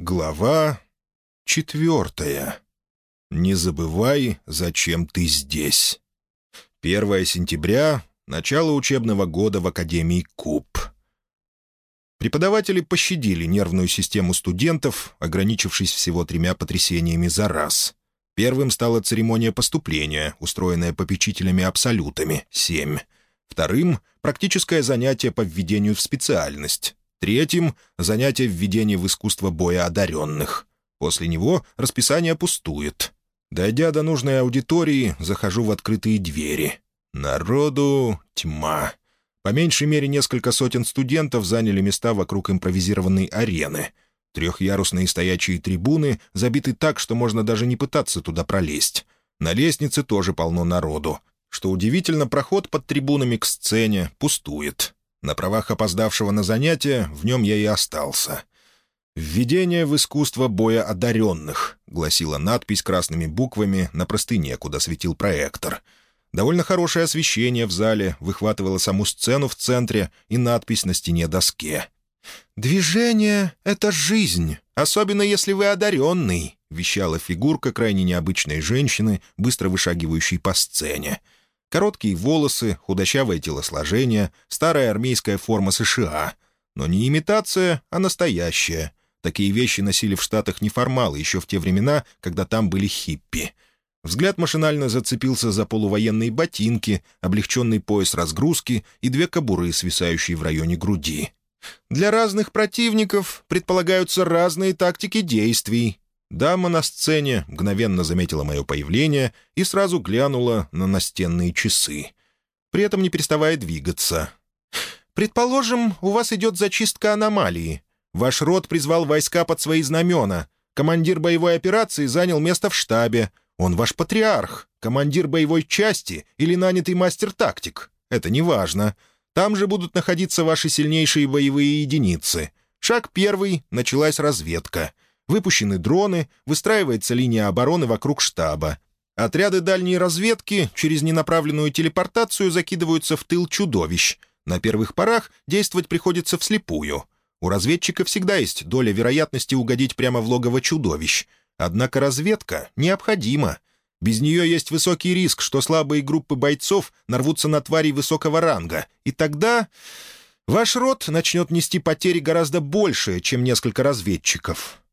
Глава четвертая. Не забывай, зачем ты здесь. 1 сентября, начало учебного года в Академии КУП. Преподаватели пощадили нервную систему студентов, ограничившись всего тремя потрясениями за раз. Первым стала церемония поступления, устроенная попечителями-абсолютами, семь. Вторым — практическое занятие по введению в специальность, Третьим — занятие введения в искусство боя одаренных. После него расписание пустует. Дойдя до нужной аудитории, захожу в открытые двери. Народу тьма. По меньшей мере несколько сотен студентов заняли места вокруг импровизированной арены. Трехъярусные стоячие трибуны забиты так, что можно даже не пытаться туда пролезть. На лестнице тоже полно народу. Что удивительно, проход под трибунами к сцене пустует. На правах опоздавшего на занятия в нем я и остался. «Введение в искусство боя одаренных», — гласила надпись красными буквами на простыне, куда светил проектор. Довольно хорошее освещение в зале выхватывало саму сцену в центре и надпись на стене доске. «Движение — это жизнь, особенно если вы одаренный», — вещала фигурка крайне необычной женщины, быстро вышагивающей по сцене. Короткие волосы, худощавое телосложение, старая армейская форма США. Но не имитация, а настоящая. Такие вещи носили в Штатах неформалы еще в те времена, когда там были хиппи. Взгляд машинально зацепился за полувоенные ботинки, облегченный пояс разгрузки и две кобуры, свисающие в районе груди. Для разных противников предполагаются разные тактики действий, Дама на сцене мгновенно заметила мое появление и сразу глянула на настенные часы. При этом не переставая двигаться. «Предположим, у вас идет зачистка аномалии. Ваш род призвал войска под свои знамена. Командир боевой операции занял место в штабе. Он ваш патриарх, командир боевой части или нанятый мастер-тактик. Это не важно. Там же будут находиться ваши сильнейшие боевые единицы. Шаг первый — началась разведка — Выпущены дроны, выстраивается линия обороны вокруг штаба. Отряды дальней разведки через ненаправленную телепортацию закидываются в тыл чудовищ. На первых порах действовать приходится вслепую. У разведчика всегда есть доля вероятности угодить прямо в логово чудовищ. Однако разведка необходима. Без нее есть высокий риск, что слабые группы бойцов нарвутся на тварей высокого ранга. И тогда ваш род начнет нести потери гораздо больше, чем несколько разведчиков.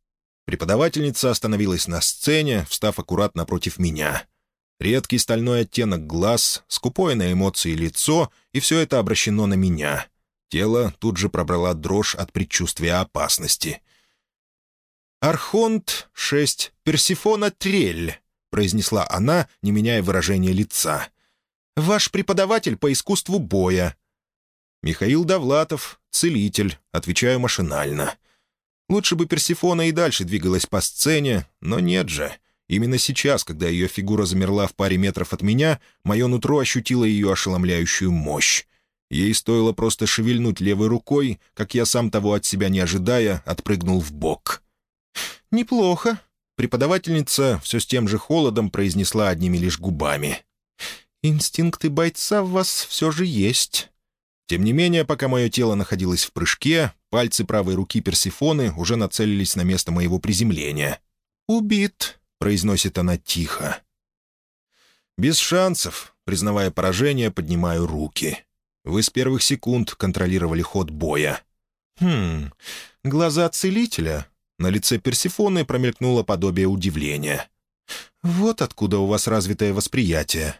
Преподавательница остановилась на сцене, встав аккуратно против меня. Редкий стальной оттенок глаз, скупое на эмоции лицо, и все это обращено на меня. Тело тут же пробрала дрожь от предчувствия опасности. «Архонт 6, Персифона Трель», — произнесла она, не меняя выражения лица. «Ваш преподаватель по искусству боя». «Михаил Довлатов, целитель», — отвечаю машинально. Лучше бы Персифона и дальше двигалась по сцене, но нет же. Именно сейчас, когда ее фигура замерла в паре метров от меня, мое нутро ощутило ее ошеломляющую мощь. Ей стоило просто шевельнуть левой рукой, как я сам того от себя не ожидая, отпрыгнул в бок. «Неплохо», — преподавательница все с тем же холодом произнесла одними лишь губами. «Инстинкты бойца в вас все же есть». Тем не менее, пока мое тело находилось в прыжке, пальцы правой руки Персифоны уже нацелились на место моего приземления. «Убит», — произносит она тихо. «Без шансов», — признавая поражение, поднимаю руки. Вы с первых секунд контролировали ход боя. «Хм, глаза целителя?» На лице Персифоны промелькнуло подобие удивления. «Вот откуда у вас развитое восприятие».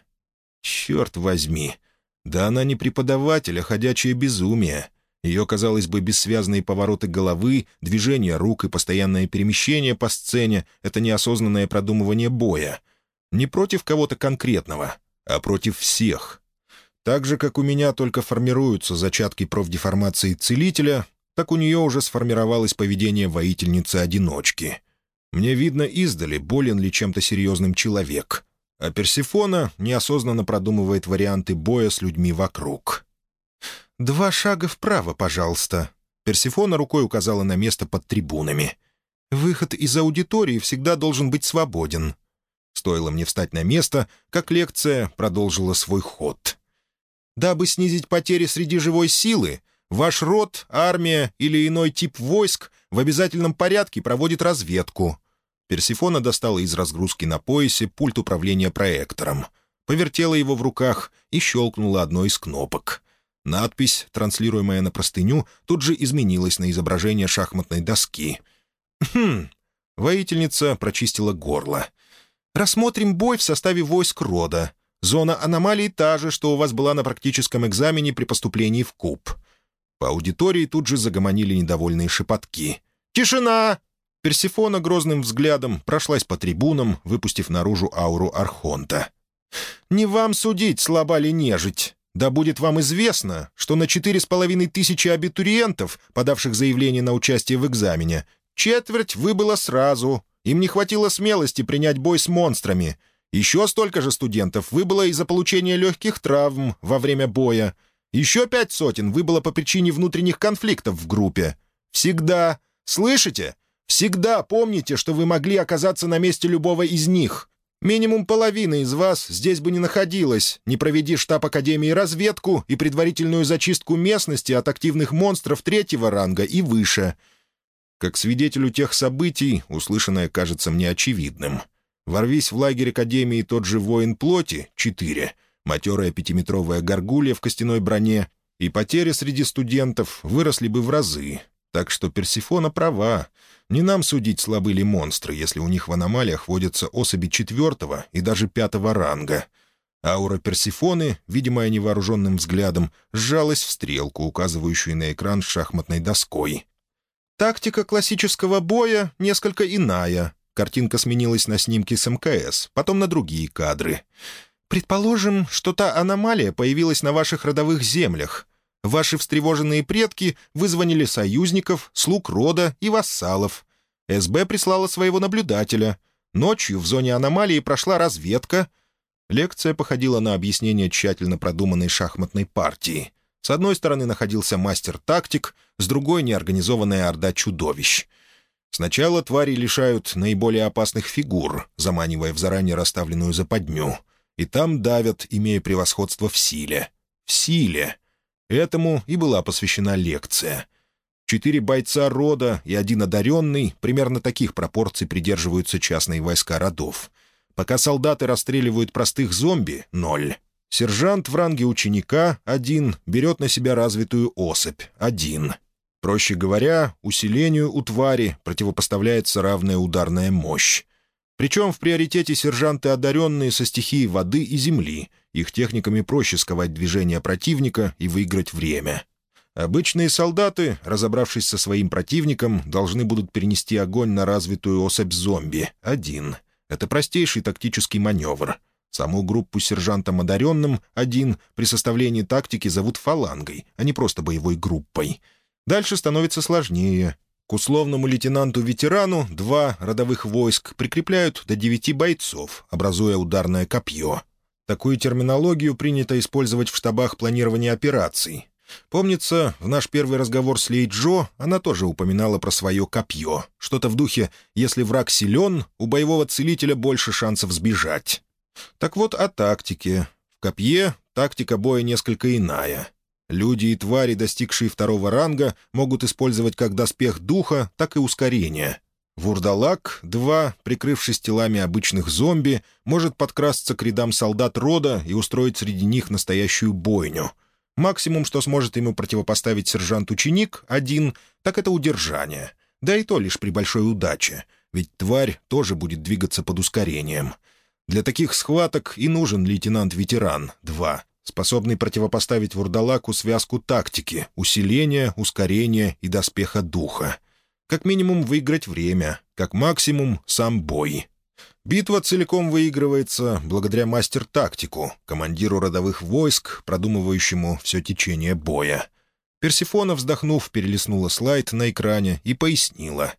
«Черт возьми, да она не преподаватель, а ходячее безумие. Ее, казалось бы, бессвязные повороты головы, движения рук и постоянное перемещение по сцене — это неосознанное продумывание боя. Не против кого-то конкретного, а против всех. Так же, как у меня только формируются зачатки профдеформации целителя, так у нее уже сформировалось поведение воительницы-одиночки. Мне видно издали, болен ли чем-то серьезным человек а Персифона неосознанно продумывает варианты боя с людьми вокруг. «Два шага вправо, пожалуйста». Персифона рукой указала на место под трибунами. «Выход из аудитории всегда должен быть свободен». Стоило мне встать на место, как лекция продолжила свой ход. «Дабы снизить потери среди живой силы, Ваш род, армия или иной тип войск в обязательном порядке проводит разведку». Персифона достала из разгрузки на поясе пульт управления проектором, повертела его в руках и щелкнула одной из кнопок. Надпись, транслируемая на простыню, тут же изменилась на изображение шахматной доски. «Хм...» — воительница прочистила горло. «Рассмотрим бой в составе войск рода. Зона аномалий та же, что у вас была на практическом экзамене при поступлении в куб. По аудитории тут же загомонили недовольные шепотки. «Тишина!» Персифона грозным взглядом прошлась по трибунам, выпустив наружу ауру Архонта. «Не вам судить, слаба ли нежить. Да будет вам известно, что на четыре с половиной тысячи абитуриентов, подавших заявление на участие в экзамене, четверть выбыла сразу. Им не хватило смелости принять бой с монстрами. Еще столько же студентов выбыло из-за получения легких травм во время боя. Еще пять сотен выбыло по причине внутренних конфликтов в группе. Всегда, слышите? Всегда помните, что вы могли оказаться на месте любого из них. Минимум половина из вас здесь бы не находилась, не проведи штаб Академии разведку и предварительную зачистку местности от активных монстров третьего ранга и выше. Как свидетелю тех событий, услышанное кажется мне очевидным. Ворвись в лагерь Академии тот же воин плоти, четыре, матерая пятиметровая горгулья в костяной броне, и потери среди студентов выросли бы в разы. Так что Персифона права. Не нам судить, слабы ли монстры, если у них в аномалиях водятся особи четвертого и даже пятого ранга. Аура Персифоны, видимая невооруженным взглядом, сжалась в стрелку, указывающую на экран с шахматной доской. Тактика классического боя несколько иная. Картинка сменилась на снимки с МКС, потом на другие кадры. Предположим, что та аномалия появилась на ваших родовых землях. Ваши встревоженные предки вызвонили союзников, слуг рода и вассалов. СБ прислала своего наблюдателя. Ночью в зоне аномалии прошла разведка. Лекция походила на объяснение тщательно продуманной шахматной партии. С одной стороны находился мастер-тактик, с другой — неорганизованная орда чудовищ. Сначала твари лишают наиболее опасных фигур, заманивая в заранее расставленную западню — и там давят, имея превосходство в силе. В силе. Этому и была посвящена лекция. Четыре бойца рода и один одаренный примерно таких пропорций придерживаются частные войска родов. Пока солдаты расстреливают простых зомби — ноль. Сержант в ранге ученика — один, берет на себя развитую особь — один. Проще говоря, усилению у твари противопоставляется равная ударная мощь. Причем в приоритете сержанты одаренные со стихией воды и земли. Их техниками проще сковать движение противника и выиграть время. Обычные солдаты, разобравшись со своим противником, должны будут перенести огонь на развитую особь зомби. Один. Это простейший тактический маневр. Саму группу сержантом одаренным, один, при составлении тактики зовут фалангой, а не просто боевой группой. Дальше становится сложнее. К условному лейтенанту-ветерану два родовых войск прикрепляют до девяти бойцов, образуя ударное копье. Такую терминологию принято использовать в штабах планирования операций. Помнится, в наш первый разговор с Лей Джо она тоже упоминала про свое копье. Что-то в духе «если враг силен, у боевого целителя больше шансов сбежать». Так вот о тактике. В копье тактика боя несколько иная. Люди и твари, достигшие второго ранга, могут использовать как доспех духа, так и ускорение. Вурдалак-2, прикрывшись телами обычных зомби, может подкрасться к рядам солдат рода и устроить среди них настоящую бойню. Максимум, что сможет ему противопоставить сержант-ученик, один, так это удержание. Да и то лишь при большой удаче, ведь тварь тоже будет двигаться под ускорением. Для таких схваток и нужен лейтенант-ветеран, 2, способный противопоставить вурдалаку связку тактики, усиления, ускорения и доспеха духа. Как минимум выиграть время, как максимум сам бой. Битва целиком выигрывается благодаря мастер-тактику, командиру родовых войск, продумывающему все течение боя. Персифона, вздохнув, перелистнула слайд на экране и пояснила.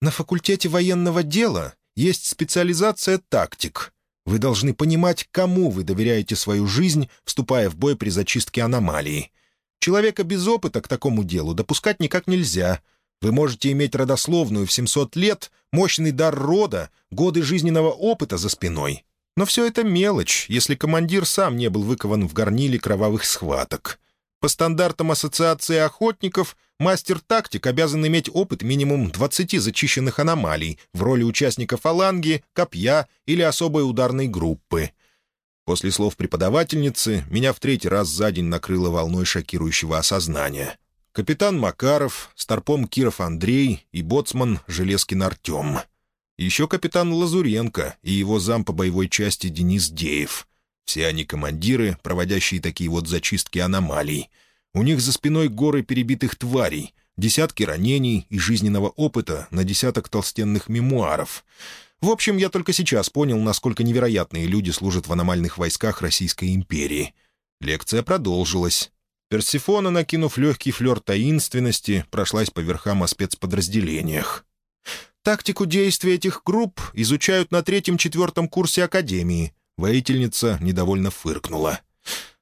«На факультете военного дела есть специализация тактик, вы должны понимать, кому вы доверяете свою жизнь, вступая в бой при зачистке аномалии. Человека без опыта к такому делу допускать никак нельзя. Вы можете иметь родословную в 700 лет, мощный дар рода, годы жизненного опыта за спиной. Но все это мелочь, если командир сам не был выкован в горниле кровавых схваток. По стандартам Ассоциации охотников, мастер-тактик обязан иметь опыт минимум 20 зачищенных аномалий в роли участника фаланги, копья или особой ударной группы. После слов преподавательницы меня в третий раз за день накрыло волной шокирующего осознания. Капитан Макаров, старпом Киров Андрей и боцман Железкин Артем. Еще капитан Лазуренко и его зам по боевой части Денис Деев — все они командиры, проводящие такие вот зачистки аномалий. У них за спиной горы перебитых тварей, десятки ранений и жизненного опыта на десяток толстенных мемуаров. В общем, я только сейчас понял, насколько невероятные люди служат в аномальных войсках Российской империи. Лекция продолжилась. Персифона, накинув легкий флер таинственности, прошлась по верхам о спецподразделениях. Тактику действия этих групп изучают на третьем-четвертом курсе Академии. Воительница недовольно фыркнула.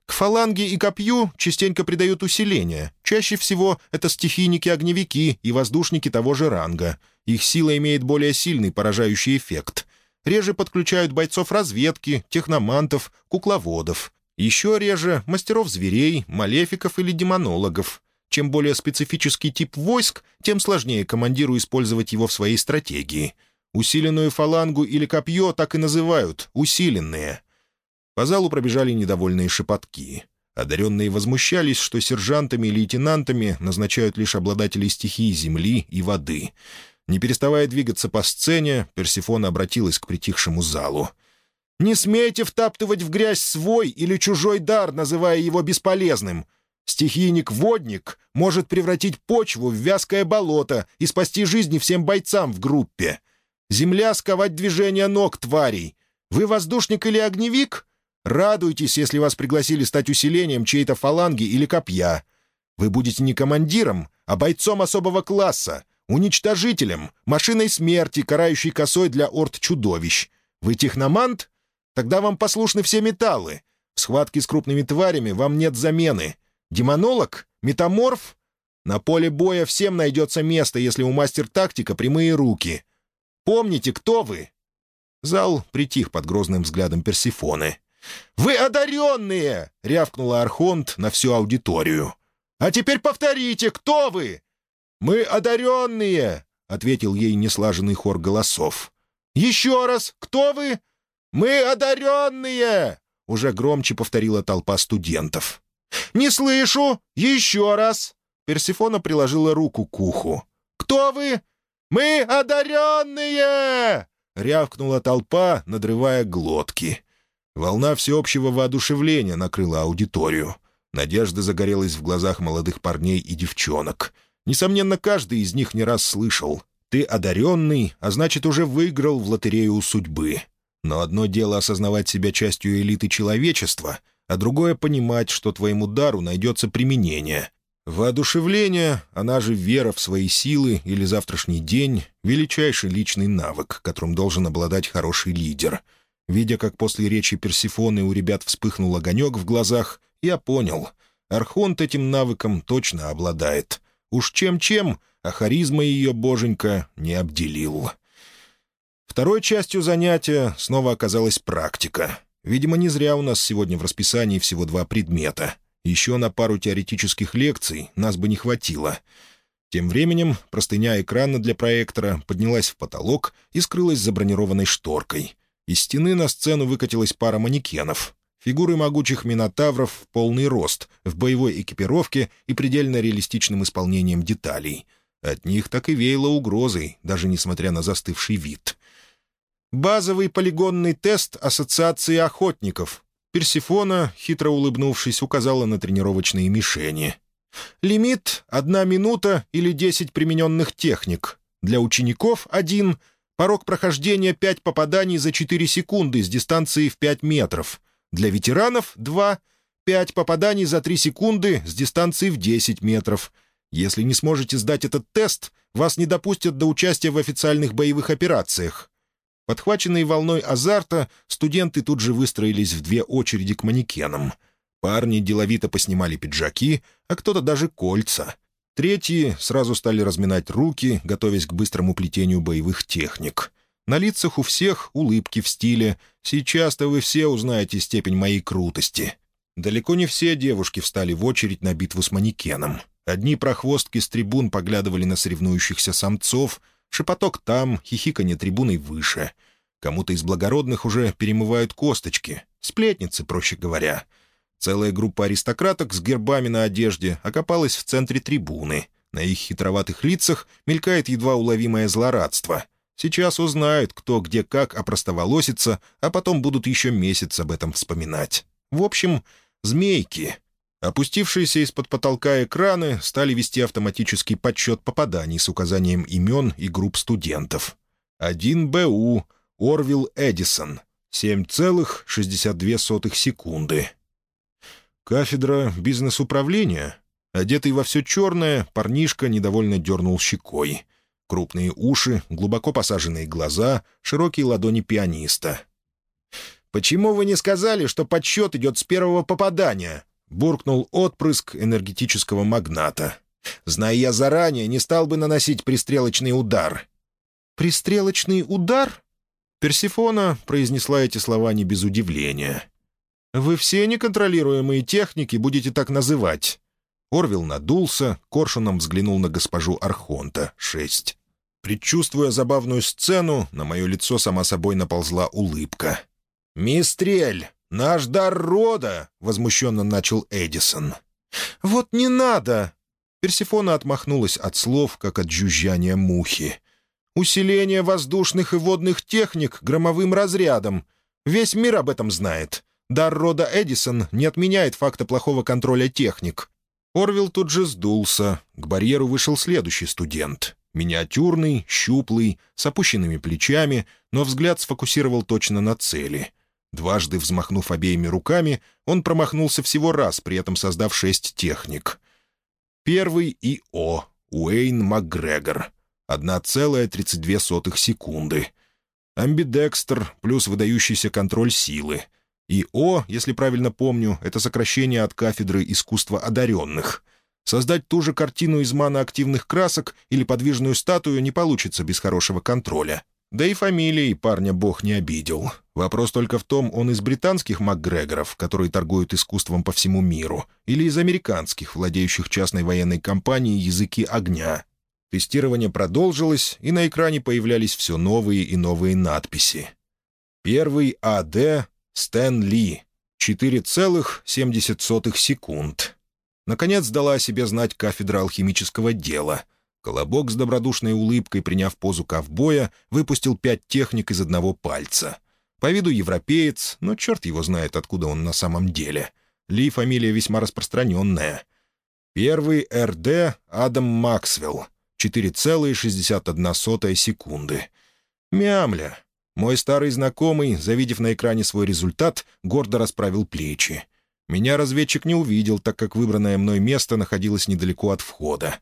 К фаланге и копью частенько придают усиление. Чаще всего это стихийники-огневики и воздушники того же ранга. Их сила имеет более сильный поражающий эффект. Реже подключают бойцов разведки, техномантов, кукловодов. Еще реже — мастеров зверей, малефиков или демонологов. Чем более специфический тип войск, тем сложнее командиру использовать его в своей стратегии — Усиленную фалангу или копье так и называют — усиленные. По залу пробежали недовольные шепотки. Одаренные возмущались, что сержантами и лейтенантами назначают лишь обладателей стихии земли и воды. Не переставая двигаться по сцене, Персифона обратилась к притихшему залу. «Не смейте втаптывать в грязь свой или чужой дар, называя его бесполезным. Стихийник-водник может превратить почву в вязкое болото и спасти жизни всем бойцам в группе. Земля — сковать движение ног тварей. Вы воздушник или огневик? Радуйтесь, если вас пригласили стать усилением чьей-то фаланги или копья. Вы будете не командиром, а бойцом особого класса, уничтожителем, машиной смерти, карающей косой для орд чудовищ. Вы техномант? Тогда вам послушны все металлы. В схватке с крупными тварями вам нет замены. Демонолог? Метаморф? На поле боя всем найдется место, если у мастер-тактика прямые руки — Помните, кто вы?» Зал притих под грозным взглядом Персифоны. «Вы одаренные!» — рявкнула Архонт на всю аудиторию. «А теперь повторите, кто вы?» «Мы одаренные!» — ответил ей неслаженный хор голосов. «Еще раз, кто вы?» «Мы одаренные!» — уже громче повторила толпа студентов. «Не слышу! Еще раз!» Персифона приложила руку к уху. «Кто вы?» «Мы одаренные!» — рявкнула толпа, надрывая глотки. Волна всеобщего воодушевления накрыла аудиторию. Надежда загорелась в глазах молодых парней и девчонок. Несомненно, каждый из них не раз слышал. «Ты одаренный, а значит, уже выиграл в лотерею судьбы». Но одно дело осознавать себя частью элиты человечества, а другое — понимать, что твоему дару найдется применение, Воодушевление, она же вера в свои силы или завтрашний день — величайший личный навык, которым должен обладать хороший лидер. Видя, как после речи Персифоны у ребят вспыхнул огонек в глазах, я понял — Архонт этим навыком точно обладает. Уж чем-чем, а харизма ее боженька не обделил. Второй частью занятия снова оказалась практика. Видимо, не зря у нас сегодня в расписании всего два предмета — еще на пару теоретических лекций нас бы не хватило. Тем временем простыня экрана для проектора поднялась в потолок и скрылась за бронированной шторкой. Из стены на сцену выкатилась пара манекенов. Фигуры могучих минотавров в полный рост, в боевой экипировке и предельно реалистичным исполнением деталей. От них так и веяло угрозой, даже несмотря на застывший вид. Базовый полигонный тест Ассоциации охотников, Персифона, хитро улыбнувшись, указала на тренировочные мишени. «Лимит — одна минута или десять примененных техник. Для учеников — один. Порог прохождения — пять попаданий за четыре секунды с дистанции в пять метров. Для ветеранов — два. Пять попаданий за три секунды с дистанции в десять метров. Если не сможете сдать этот тест, вас не допустят до участия в официальных боевых операциях. Подхваченные волной азарта, студенты тут же выстроились в две очереди к манекенам. Парни деловито поснимали пиджаки, а кто-то даже кольца. Третьи сразу стали разминать руки, готовясь к быстрому плетению боевых техник. На лицах у всех улыбки в стиле «Сейчас-то вы все узнаете степень моей крутости». Далеко не все девушки встали в очередь на битву с манекеном. Одни прохвостки с трибун поглядывали на соревнующихся самцов, шепоток там, хихиканье трибуной выше. Кому-то из благородных уже перемывают косточки. Сплетницы, проще говоря. Целая группа аристократок с гербами на одежде окопалась в центре трибуны. На их хитроватых лицах мелькает едва уловимое злорадство. Сейчас узнают, кто где как опростоволосится, а потом будут еще месяц об этом вспоминать. В общем, змейки. Опустившиеся из-под потолка экраны стали вести автоматический подсчет попаданий с указанием имен и групп студентов. 1 БУ, Орвилл Эдисон, 7,62 секунды. Кафедра бизнес-управления. Одетый во все черное, парнишка недовольно дернул щекой. Крупные уши, глубоко посаженные глаза, широкие ладони пианиста. «Почему вы не сказали, что подсчет идет с первого попадания?» — буркнул отпрыск энергетического магната. «Зная я заранее, не стал бы наносить пристрелочный удар». «Пристрелочный удар?» Персифона произнесла эти слова не без удивления. «Вы все неконтролируемые техники будете так называть». Орвил надулся, коршуном взглянул на госпожу Архонта, шесть. Предчувствуя забавную сцену, на мое лицо сама собой наползла улыбка. «Мистрель, наш дар рода!» — возмущенно начал Эдисон. «Вот не надо!» Персифона отмахнулась от слов, как от жужжания мухи. «Усиление воздушных и водных техник громовым разрядом. Весь мир об этом знает. Дар рода Эдисон не отменяет факта плохого контроля техник. Орвил тут же сдулся. К барьеру вышел следующий студент. Миниатюрный, щуплый, с опущенными плечами, но взгляд сфокусировал точно на цели. Дважды взмахнув обеими руками, он промахнулся всего раз, при этом создав шесть техник. Первый и О. Уэйн МакГрегор. 1,32 секунды. Амбидекстер плюс выдающийся контроль силы — и О, если правильно помню, это сокращение от кафедры искусства одаренных. Создать ту же картину из маноактивных красок или подвижную статую не получится без хорошего контроля. Да и фамилией парня бог не обидел. Вопрос только в том, он из британских МакГрегоров, которые торгуют искусством по всему миру, или из американских, владеющих частной военной компанией «Языки огня». Тестирование продолжилось, и на экране появлялись все новые и новые надписи. Первый АД Стэн Ли. 4,70 секунд. Наконец дала о себе знать кафедра алхимического дела. Колобок с добродушной улыбкой, приняв позу ковбоя, выпустил пять техник из одного пальца. По виду европеец, но черт его знает, откуда он на самом деле. Ли фамилия весьма распространенная. Первый РД Адам Максвелл. 4,61 секунды. Мямля. Мой старый знакомый, завидев на экране свой результат, гордо расправил плечи. Меня разведчик не увидел, так как выбранное мной место находилось недалеко от входа.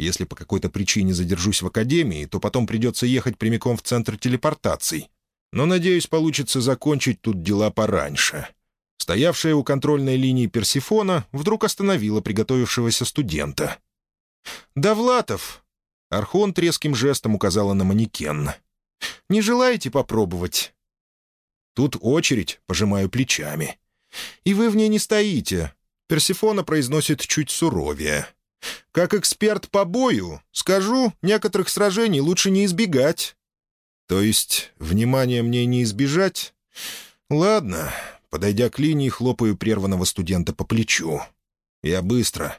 Если по какой-то причине задержусь в академии, то потом придется ехать прямиком в центр телепортаций. Но, надеюсь, получится закончить тут дела пораньше. Стоявшая у контрольной линии Персифона вдруг остановила приготовившегося студента. «Довлатов!» Архон резким жестом указала на манекен — не желаете попробовать?» Тут очередь, пожимаю плечами. «И вы в ней не стоите», — Персифона произносит чуть суровее. «Как эксперт по бою, скажу, некоторых сражений лучше не избегать». «То есть внимания мне не избежать?» «Ладно». Подойдя к линии, хлопаю прерванного студента по плечу. «Я быстро».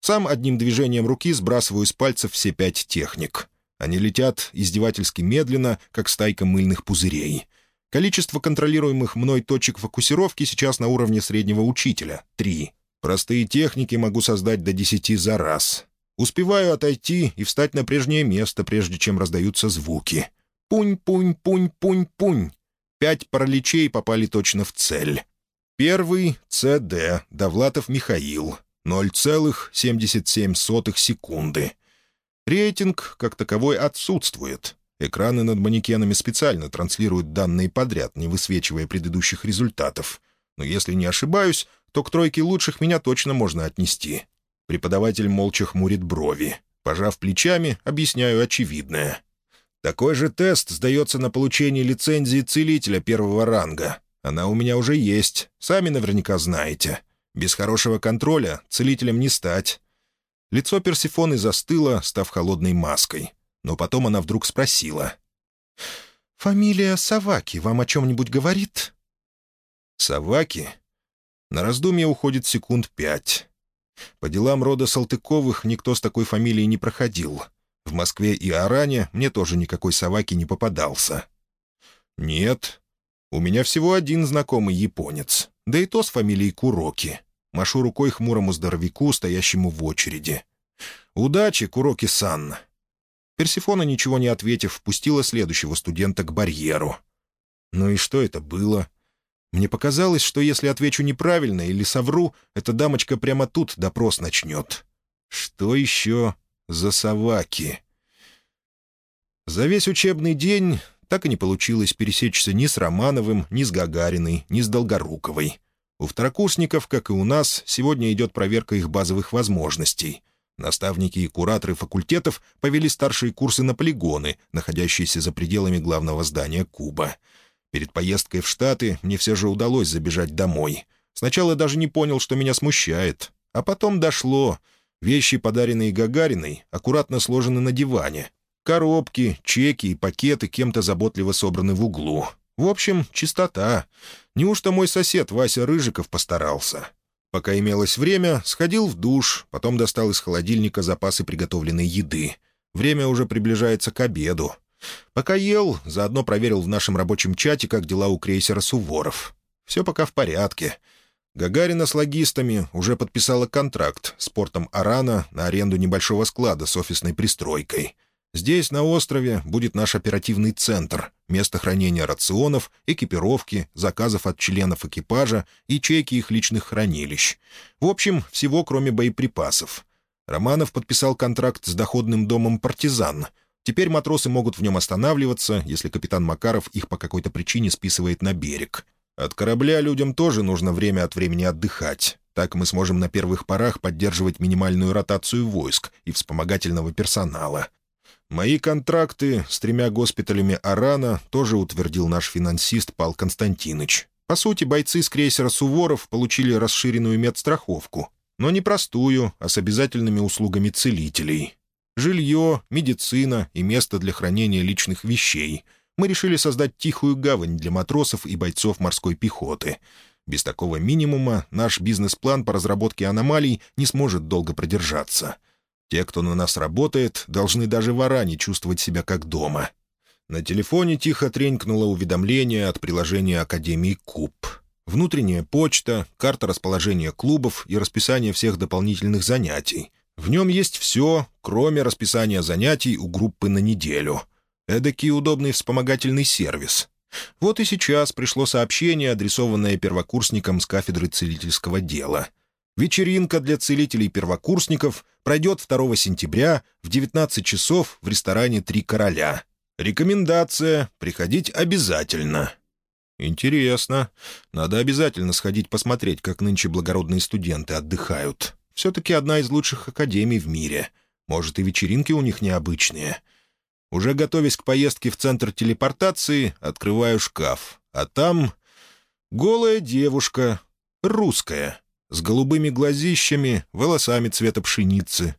Сам одним движением руки сбрасываю с пальцев все пять техник. Они летят издевательски медленно, как стайка мыльных пузырей. Количество контролируемых мной точек фокусировки сейчас на уровне среднего учителя — три. Простые техники могу создать до десяти за раз. Успеваю отойти и встать на прежнее место, прежде чем раздаются звуки. Пунь-пунь-пунь-пунь-пунь. Пять параличей попали точно в цель. Первый — ЦД, Довлатов Михаил, 0,77 секунды. Рейтинг, как таковой, отсутствует. Экраны над манекенами специально транслируют данные подряд, не высвечивая предыдущих результатов. Но если не ошибаюсь, то к тройке лучших меня точно можно отнести. Преподаватель молча хмурит брови. Пожав плечами, объясняю очевидное. Такой же тест сдается на получение лицензии целителя первого ранга. Она у меня уже есть, сами наверняка знаете. Без хорошего контроля целителем не стать. Лицо Персифоны застыло, став холодной маской. Но потом она вдруг спросила. «Фамилия Саваки вам о чем-нибудь говорит?» «Саваки?» На раздумье уходит секунд пять. По делам рода Салтыковых никто с такой фамилией не проходил. В Москве и Аране мне тоже никакой Саваки не попадался. «Нет. У меня всего один знакомый японец, да и то с фамилией Куроки. Машу рукой хмурому здоровяку, стоящему в очереди. «Удачи, Куроки-сан!» Персифона, ничего не ответив, впустила следующего студента к барьеру. Ну и что это было? Мне показалось, что если отвечу неправильно или совру, эта дамочка прямо тут допрос начнет. Что еще за соваки? За весь учебный день так и не получилось пересечься ни с Романовым, ни с Гагариной, ни с Долгоруковой. У второкурсников, как и у нас, сегодня идет проверка их базовых возможностей. Наставники и кураторы факультетов повели старшие курсы на полигоны, находящиеся за пределами главного здания Куба — Перед поездкой в Штаты мне все же удалось забежать домой. Сначала даже не понял, что меня смущает. А потом дошло. Вещи, подаренные Гагариной, аккуратно сложены на диване. Коробки, чеки и пакеты кем-то заботливо собраны в углу. В общем, чистота. Неужто мой сосед Вася Рыжиков постарался? Пока имелось время, сходил в душ, потом достал из холодильника запасы приготовленной еды. Время уже приближается к обеду. Пока ел, заодно проверил в нашем рабочем чате, как дела у крейсера «Суворов». Все пока в порядке. Гагарина с логистами уже подписала контракт с портом Арана на аренду небольшого склада с офисной пристройкой. Здесь, на острове, будет наш оперативный центр, место хранения рационов, экипировки, заказов от членов экипажа и чеки их личных хранилищ. В общем, всего кроме боеприпасов. Романов подписал контракт с доходным домом «Партизан», Теперь матросы могут в нем останавливаться, если капитан Макаров их по какой-то причине списывает на берег. От корабля людям тоже нужно время от времени отдыхать. Так мы сможем на первых порах поддерживать минимальную ротацию войск и вспомогательного персонала. Мои контракты с тремя госпиталями «Арана» тоже утвердил наш финансист Пал Константинович. По сути, бойцы с крейсера «Суворов» получили расширенную медстраховку, но не простую, а с обязательными услугами целителей. Жилье, медицина и место для хранения личных вещей. Мы решили создать тихую гавань для матросов и бойцов морской пехоты. Без такого минимума наш бизнес-план по разработке аномалий не сможет долго продержаться. Те, кто на нас работает, должны даже в Аране чувствовать себя как дома. На телефоне тихо тренькнуло уведомление от приложения Академии Куб. Внутренняя почта, карта расположения клубов и расписание всех дополнительных занятий — в нем есть все, кроме расписания занятий у группы на неделю. Эдакий удобный вспомогательный сервис. Вот и сейчас пришло сообщение, адресованное первокурсникам с кафедры целительского дела. Вечеринка для целителей-первокурсников пройдет 2 сентября в 19 часов в ресторане «Три короля». Рекомендация — приходить обязательно. Интересно. Надо обязательно сходить посмотреть, как нынче благородные студенты отдыхают. Все-таки одна из лучших академий в мире. Может, и вечеринки у них необычные. Уже готовясь к поездке в центр телепортации, открываю шкаф. А там голая девушка, русская, с голубыми глазищами, волосами цвета пшеницы.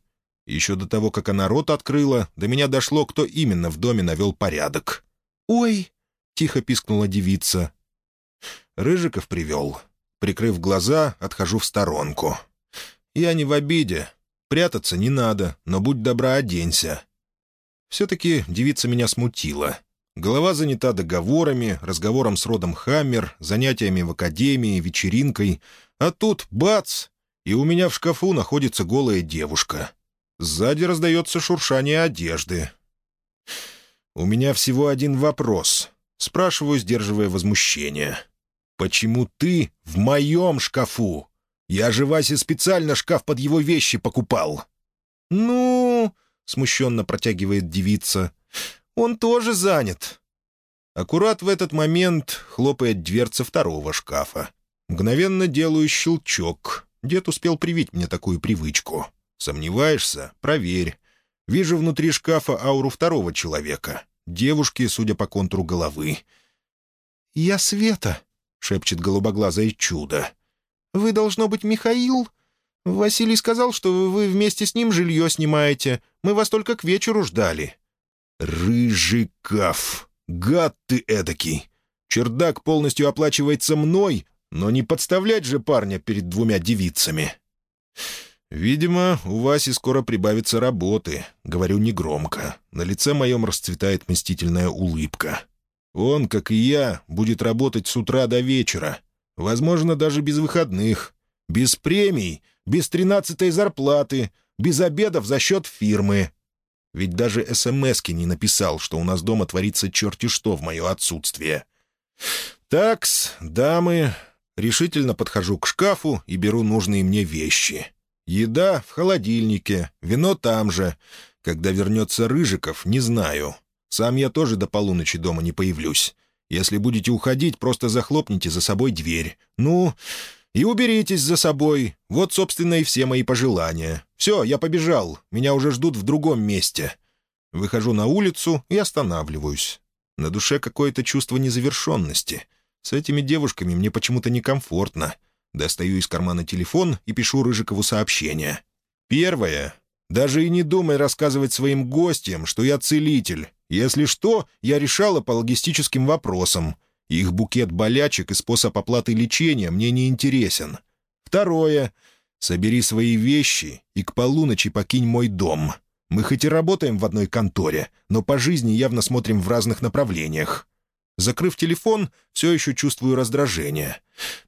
Еще до того, как она рот открыла, до меня дошло, кто именно в доме навел порядок. «Ой!» — тихо пискнула девица. Рыжиков привел. Прикрыв глаза, отхожу в сторонку. «Я не в обиде. Прятаться не надо, но будь добра, оденься». Все-таки девица меня смутила. Голова занята договорами, разговором с родом Хаммер, занятиями в академии, вечеринкой. А тут — бац! И у меня в шкафу находится голая девушка. Сзади раздается шуршание одежды. «У меня всего один вопрос», — спрашиваю, сдерживая возмущение. «Почему ты в моем шкафу?» Я же Васе специально шкаф под его вещи покупал». «Ну...» — смущенно протягивает девица. «Он тоже занят». Аккурат в этот момент хлопает дверца второго шкафа. Мгновенно делаю щелчок. Дед успел привить мне такую привычку. Сомневаешься? Проверь. Вижу внутри шкафа ауру второго человека. Девушки, судя по контуру головы. «Я Света», — шепчет голубоглазое чудо. «Вы, должно быть, Михаил? Василий сказал, что вы вместе с ним жилье снимаете. Мы вас только к вечеру ждали». «Рыжикав! Гад ты эдакий! Чердак полностью оплачивается мной, но не подставлять же парня перед двумя девицами!» «Видимо, у Васи скоро прибавится работы», — говорю негромко. На лице моем расцветает мстительная улыбка. «Он, как и я, будет работать с утра до вечера. Возможно, даже без выходных. Без премий, без тринадцатой зарплаты, без обедов за счет фирмы. Ведь даже СМСки не написал, что у нас дома творится черти что в мое отсутствие. Такс, дамы, решительно подхожу к шкафу и беру нужные мне вещи. Еда в холодильнике, вино там же. Когда вернется Рыжиков, не знаю. Сам я тоже до полуночи дома не появлюсь. Если будете уходить, просто захлопните за собой дверь. Ну, и уберитесь за собой. Вот, собственно, и все мои пожелания. Все, я побежал. Меня уже ждут в другом месте. Выхожу на улицу и останавливаюсь. На душе какое-то чувство незавершенности. С этими девушками мне почему-то некомфортно. Достаю из кармана телефон и пишу Рыжикову сообщение. Первое. Даже и не думай рассказывать своим гостям, что я целитель. Если что, я решала по логистическим вопросам. Их букет болячек и способ оплаты лечения мне не интересен. Второе. Собери свои вещи и к полуночи покинь мой дом. Мы хоть и работаем в одной конторе, но по жизни явно смотрим в разных направлениях. Закрыв телефон, все еще чувствую раздражение.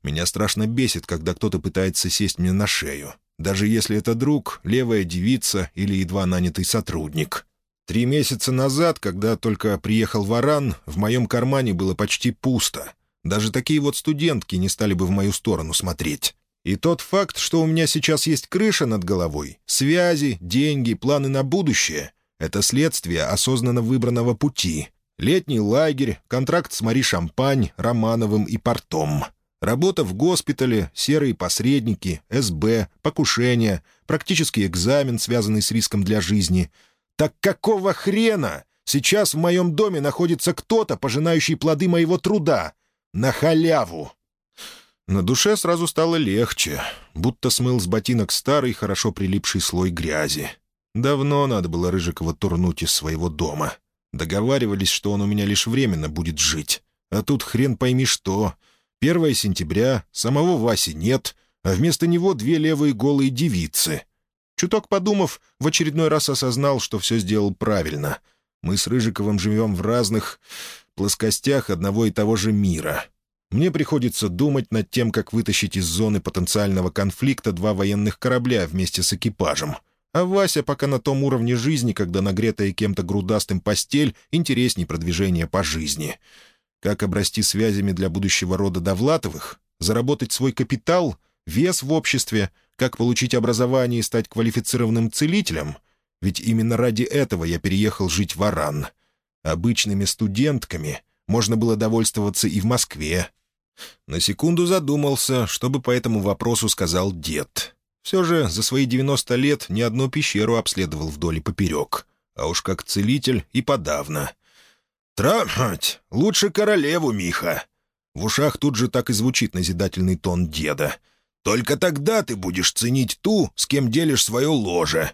Меня страшно бесит, когда кто-то пытается сесть мне на шею. Даже если это друг, левая девица или едва нанятый сотрудник. Три месяца назад, когда только приехал Варан, в моем кармане было почти пусто. Даже такие вот студентки не стали бы в мою сторону смотреть. И тот факт, что у меня сейчас есть крыша над головой, связи, деньги, планы на будущее — это следствие осознанно выбранного пути — Летний лагерь, контракт с Мари Шампань, Романовым и Портом. Работа в госпитале, серые посредники, СБ, покушение, практический экзамен, связанный с риском для жизни. Так какого хрена? Сейчас в моем доме находится кто-то, пожинающий плоды моего труда. На халяву. На душе сразу стало легче, будто смыл с ботинок старый, хорошо прилипший слой грязи. Давно надо было Рыжикова турнуть из своего дома. Договаривались, что он у меня лишь временно будет жить. А тут хрен пойми что. 1 сентября, самого Васи нет, а вместо него две левые голые девицы. Чуток подумав, в очередной раз осознал, что все сделал правильно. Мы с Рыжиковым живем в разных плоскостях одного и того же мира. Мне приходится думать над тем, как вытащить из зоны потенциального конфликта два военных корабля вместе с экипажем — а Вася пока на том уровне жизни, когда нагретая кем-то грудастым постель, интересней продвижения по жизни. Как обрасти связями для будущего рода Довлатовых? Заработать свой капитал? Вес в обществе? Как получить образование и стать квалифицированным целителем? Ведь именно ради этого я переехал жить в Аран. Обычными студентками можно было довольствоваться и в Москве. На секунду задумался, чтобы по этому вопросу сказал дед. Все же за свои 90 лет ни одну пещеру обследовал вдоль и поперек. А уж как целитель и подавно. «Трамать! Лучше королеву, Миха!» В ушах тут же так и звучит назидательный тон деда. «Только тогда ты будешь ценить ту, с кем делишь свое ложе».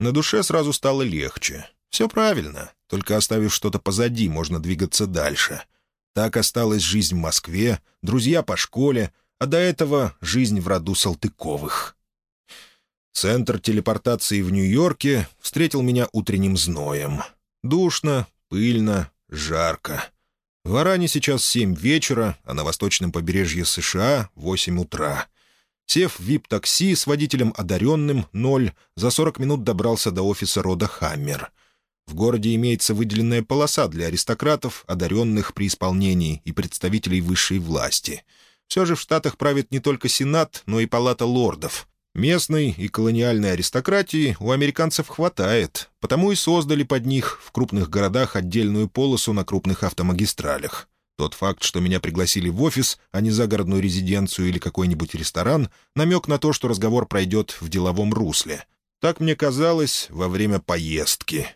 На душе сразу стало легче. Все правильно, только оставив что-то позади, можно двигаться дальше. Так осталась жизнь в Москве, друзья по школе, а до этого жизнь в роду Салтыковых. Центр телепортации в Нью-Йорке встретил меня утренним зноем. Душно, пыльно, жарко. В Аране сейчас семь вечера, а на восточном побережье США — восемь утра. Сев в вип-такси с водителем одаренным, ноль, за сорок минут добрался до офиса рода «Хаммер». В городе имеется выделенная полоса для аристократов, одаренных при исполнении и представителей высшей власти. Все же в Штатах правит не только Сенат, но и Палата лордов — Местной и колониальной аристократии у американцев хватает, потому и создали под них в крупных городах отдельную полосу на крупных автомагистралях. Тот факт, что меня пригласили в офис, а не загородную резиденцию или какой-нибудь ресторан, намек на то, что разговор пройдет в деловом русле. Так мне казалось во время поездки.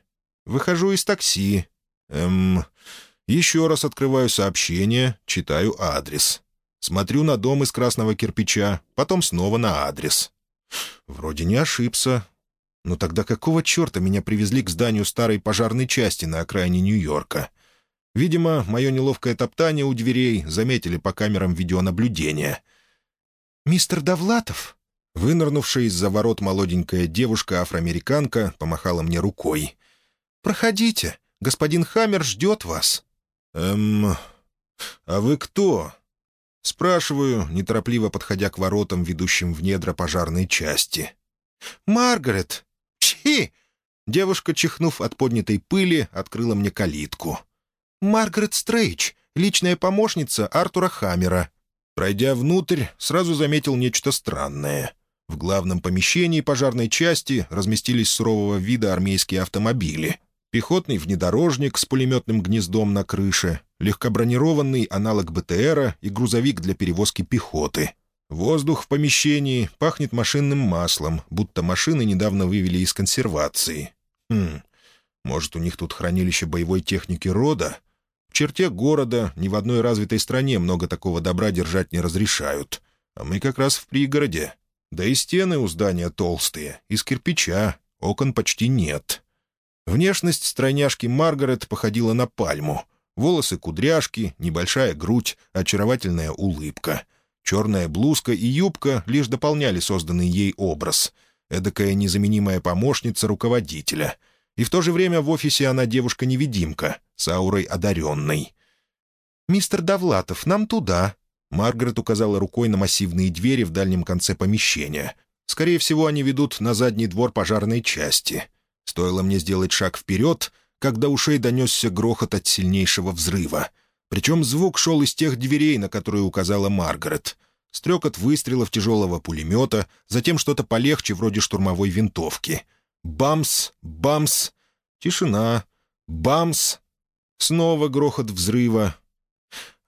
Выхожу из такси. Эм... Еще раз открываю сообщение, читаю адрес. Смотрю на дом из красного кирпича, потом снова на адрес. Вроде не ошибся. Но тогда какого черта меня привезли к зданию старой пожарной части на окраине Нью-Йорка? Видимо, мое неловкое топтание у дверей заметили по камерам видеонаблюдения. «Мистер Довлатов?» Вынырнувшая из-за ворот молоденькая девушка-афроамериканка помахала мне рукой. «Проходите. Господин Хаммер ждет вас». «Эм... А вы кто?» Спрашиваю, неторопливо подходя к воротам, ведущим в недра пожарной части. «Маргарет!» «Чи!» Девушка, чихнув от поднятой пыли, открыла мне калитку. «Маргарет Стрейч, личная помощница Артура Хаммера». Пройдя внутрь, сразу заметил нечто странное. В главном помещении пожарной части разместились сурового вида армейские автомобили. Пехотный внедорожник с пулеметным гнездом на крыше, легкобронированный аналог БТРа и грузовик для перевозки пехоты. Воздух в помещении пахнет машинным маслом, будто машины недавно вывели из консервации. Хм, может, у них тут хранилище боевой техники рода? Черте города ни в одной развитой стране много такого добра держать не разрешают. А мы как раз в пригороде. Да и стены у здания толстые, из кирпича, окон почти нет. Внешность стройняшки Маргарет походила на пальму. Волосы кудряшки, небольшая грудь, очаровательная улыбка. Черная блузка и юбка лишь дополняли созданный ей образ. Эдакая незаменимая помощница руководителя. И в то же время в офисе она девушка-невидимка, с аурой одаренной. «Мистер Довлатов, нам туда», Маргарет указала рукой на массивные двери в дальнем конце помещения. Скорее всего, они ведут на задний двор пожарной части. Стоило мне сделать шаг вперед, когда ушей донесся грохот от сильнейшего взрыва. Причем звук шел из тех дверей, на которые указала Маргарет. Стрекот выстрелов тяжелого пулемета, затем что-то полегче, вроде штурмовой винтовки. Бамс, бамс, тишина, бамс. Снова грохот взрыва.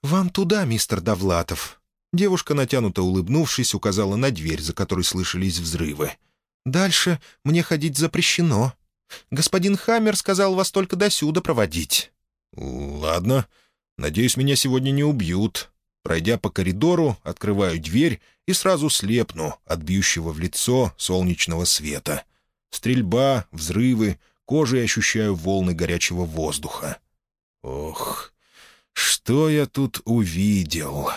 «Вам туда, мистер Довлатов». Девушка, натянуто улыбнувшись, указала на дверь, за которой слышались взрывы. «Дальше мне ходить запрещено. Господин Хаммер сказал вас только досюда проводить». «Ладно. Надеюсь, меня сегодня не убьют». Пройдя по коридору, открываю дверь и сразу слепну от бьющего в лицо солнечного света. Стрельба, взрывы, кожей ощущаю волны горячего воздуха. Ох, что я тут увидел?»